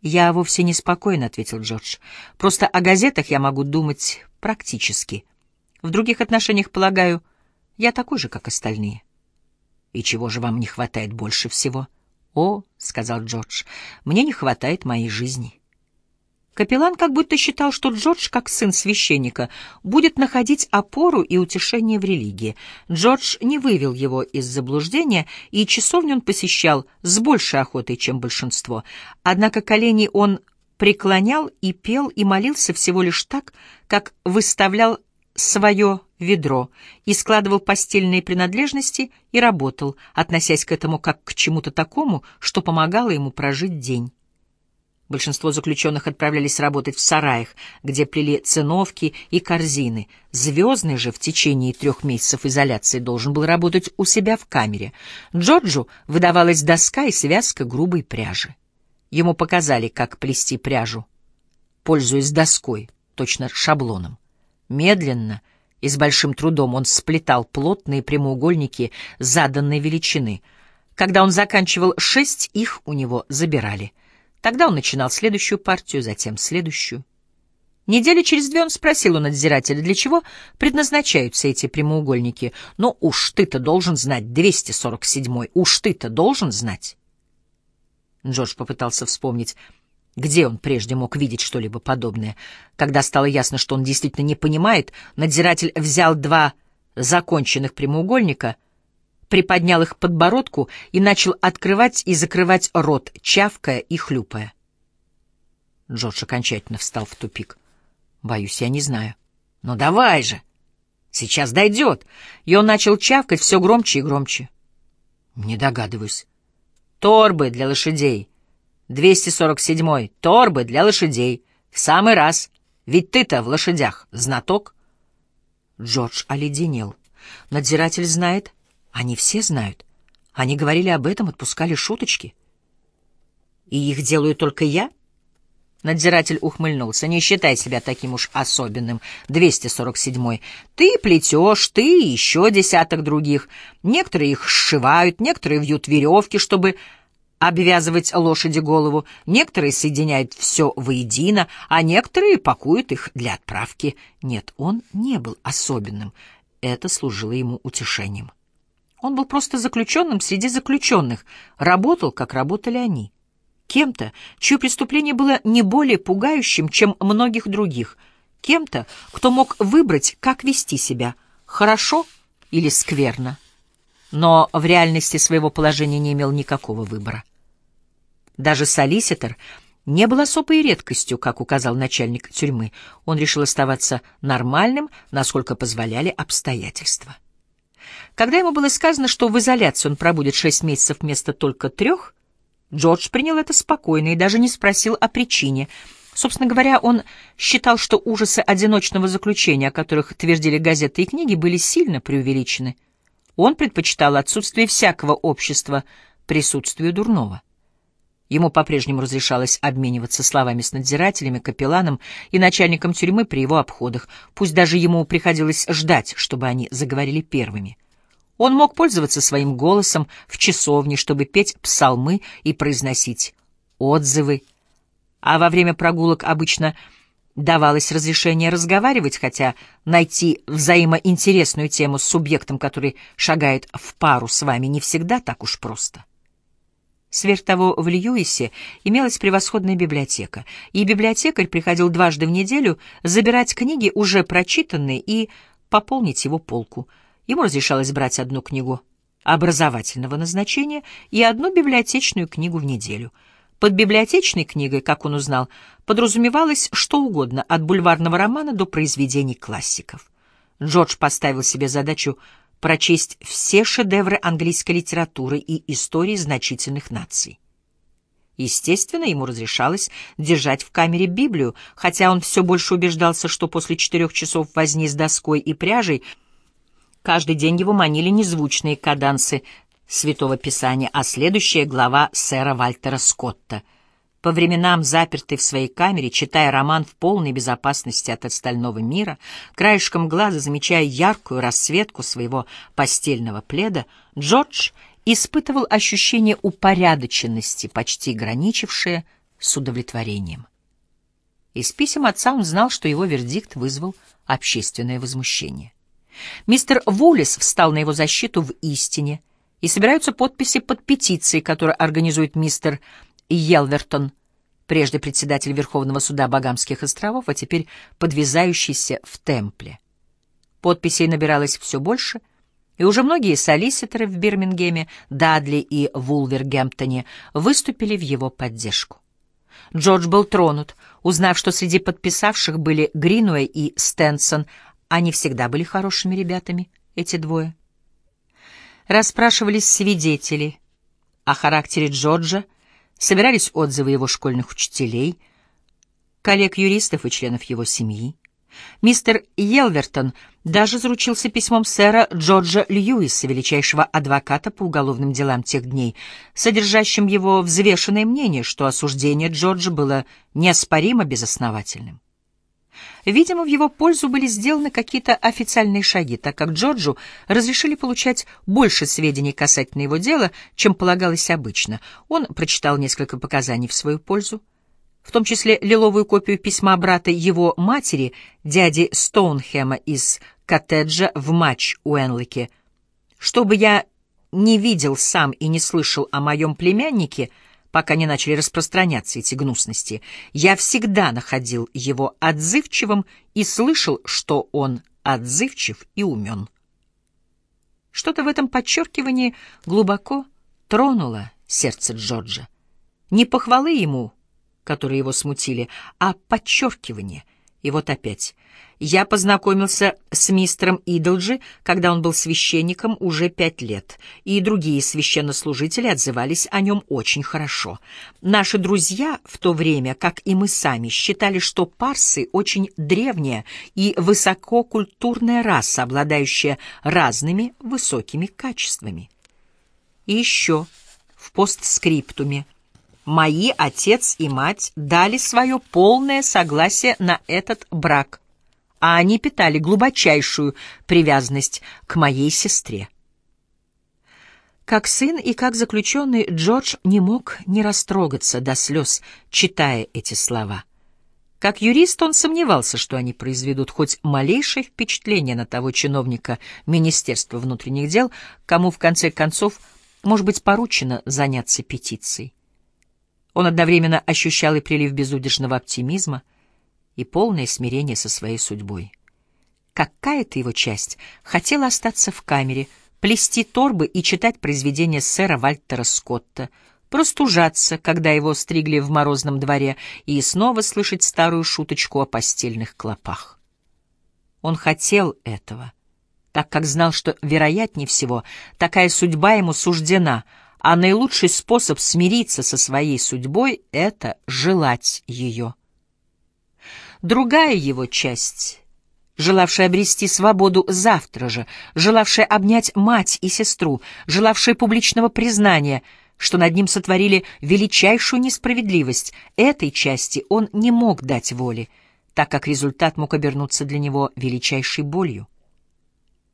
«Я вовсе не спокоен», — ответил Джордж. «Просто о газетах я могу думать практически. В других отношениях, полагаю, я такой же, как остальные». «И чего же вам не хватает больше всего?» «О», — сказал Джордж, — «мне не хватает моей жизни». Капеллан как будто считал, что Джордж, как сын священника, будет находить опору и утешение в религии. Джордж не вывел его из заблуждения, и часовню он посещал с большей охотой, чем большинство. Однако колени он преклонял и пел и молился всего лишь так, как выставлял свое ведро и складывал постельные принадлежности и работал, относясь к этому как к чему-то такому, что помогало ему прожить день. Большинство заключенных отправлялись работать в сараях, где плели циновки и корзины. Звездный же в течение трех месяцев изоляции должен был работать у себя в камере. Джорджу выдавалась доска и связка грубой пряжи. Ему показали, как плести пряжу, пользуясь доской, точно шаблоном. Медленно и с большим трудом он сплетал плотные прямоугольники заданной величины. Когда он заканчивал шесть, их у него забирали — Тогда он начинал следующую партию, затем следующую. Недели через две он спросил у надзирателя, для чего предназначаются эти прямоугольники. «Но уж ты-то должен знать, 247-й, уж ты-то должен знать». Джордж попытался вспомнить, где он прежде мог видеть что-либо подобное. Когда стало ясно, что он действительно не понимает, надзиратель взял два законченных прямоугольника — приподнял их подбородку и начал открывать и закрывать рот, чавкая и хлюпая. Джордж окончательно встал в тупик. «Боюсь, я не знаю». «Ну давай же! Сейчас дойдет!» И он начал чавкать все громче и громче. «Не догадываюсь». «Торбы для лошадей. 247-й. Торбы для лошадей. В самый раз. Ведь ты-то в лошадях знаток». Джордж оледенел. Надзиратель знает, они все знают. Они говорили об этом, отпускали шуточки. И их делаю только я? Надзиратель ухмыльнулся. Не считай себя таким уж особенным. 247-й. Ты плетешь, ты и еще десяток других. Некоторые их сшивают, некоторые вьют веревки, чтобы обвязывать лошади голову, некоторые соединяют все воедино, а некоторые пакуют их для отправки. Нет, он не был особенным. Это служило ему утешением. Он был просто заключенным среди заключенных, работал, как работали они. Кем-то, чье преступление было не более пугающим, чем многих других. Кем-то, кто мог выбрать, как вести себя, хорошо или скверно. Но в реальности своего положения не имел никакого выбора. Даже солиситор не был особой редкостью, как указал начальник тюрьмы. Он решил оставаться нормальным, насколько позволяли обстоятельства. Когда ему было сказано, что в изоляции он пробудет шесть месяцев вместо только трех, Джордж принял это спокойно и даже не спросил о причине. Собственно говоря, он считал, что ужасы одиночного заключения, о которых твердили газеты и книги, были сильно преувеличены. Он предпочитал отсутствие всякого общества присутствию дурного. Ему по-прежнему разрешалось обмениваться словами с надзирателями, капелланом и начальником тюрьмы при его обходах, пусть даже ему приходилось ждать, чтобы они заговорили первыми. Он мог пользоваться своим голосом в часовне, чтобы петь псалмы и произносить отзывы, а во время прогулок обычно давалось разрешение разговаривать, хотя найти взаимоинтересную тему с субъектом, который шагает в пару с вами, не всегда так уж просто. Сверх того, в Льюисе имелась превосходная библиотека, и библиотекарь приходил дважды в неделю забирать книги, уже прочитанные, и пополнить его полку. Ему разрешалось брать одну книгу образовательного назначения и одну библиотечную книгу в неделю. Под библиотечной книгой, как он узнал, подразумевалось что угодно, от бульварного романа до произведений классиков. Джордж поставил себе задачу прочесть все шедевры английской литературы и истории значительных наций. Естественно, ему разрешалось держать в камере Библию, хотя он все больше убеждался, что после четырех часов возни с доской и пряжей каждый день его манили незвучные кадансы Святого Писания, а следующая глава сэра Вальтера Скотта — по временам запертый в своей камере, читая роман в полной безопасности от остального мира, краешком глаза замечая яркую расцветку своего постельного пледа, Джордж испытывал ощущение упорядоченности, почти граничившее с удовлетворением. Из писем отца он знал, что его вердикт вызвал общественное возмущение. Мистер Вулис встал на его защиту в истине, и собираются подписи под петицией, которую организует мистер Елвертон, прежде председатель Верховного суда Багамских островов, а теперь подвязающийся в Темпле. Подписей набиралось все больше, и уже многие солиситоры в Бирмингеме, Дадли и Вулвергемптоне выступили в его поддержку. Джордж был тронут, узнав, что среди подписавших были Гринуэй и Стенсон. Они всегда были хорошими ребятами, эти двое. Расспрашивались свидетели о характере Джорджа, собирались отзывы его школьных учителей, коллег-юристов и членов его семьи. Мистер Елвертон даже заручился письмом сэра Джорджа Льюиса, величайшего адвоката по уголовным делам тех дней, содержащим его взвешенное мнение, что осуждение Джорджа было неоспоримо безосновательным. Видимо, в его пользу были сделаны какие-то официальные шаги, так как Джорджу разрешили получать больше сведений касательно его дела, чем полагалось обычно. Он прочитал несколько показаний в свою пользу в том числе лиловую копию письма брата его матери, дяди Стоунхема из коттеджа в матч Уэнлике. «Чтобы я не видел сам и не слышал о моем племяннике, пока не начали распространяться эти гнусности, я всегда находил его отзывчивым и слышал, что он отзывчив и умен». Что-то в этом подчеркивании глубоко тронуло сердце Джорджа. Не похвалы ему которые его смутили, а подчеркивание. И вот опять. Я познакомился с мистером Идолджи, когда он был священником уже пять лет, и другие священнослужители отзывались о нем очень хорошо. Наши друзья в то время, как и мы сами, считали, что парсы очень древняя и высококультурная раса, обладающая разными высокими качествами. И еще в постскриптуме – мои отец и мать дали свое полное согласие на этот брак, а они питали глубочайшую привязанность к моей сестре. Как сын и как заключенный Джордж не мог не растрогаться до слез, читая эти слова. Как юрист он сомневался, что они произведут хоть малейшее впечатление на того чиновника Министерства внутренних дел, кому в конце концов может быть поручено заняться петицией. Он одновременно ощущал и прилив безудержного оптимизма, и полное смирение со своей судьбой. Какая-то его часть хотела остаться в камере, плести торбы и читать произведения сэра Вальтера Скотта, простужаться, когда его стригли в морозном дворе, и снова слышать старую шуточку о постельных клопах. Он хотел этого, так как знал, что, вероятнее всего, такая судьба ему суждена — а наилучший способ смириться со своей судьбой — это желать ее. Другая его часть, желавшая обрести свободу завтра же, желавшая обнять мать и сестру, желавшая публичного признания, что над ним сотворили величайшую несправедливость, этой части он не мог дать воли, так как результат мог обернуться для него величайшей болью.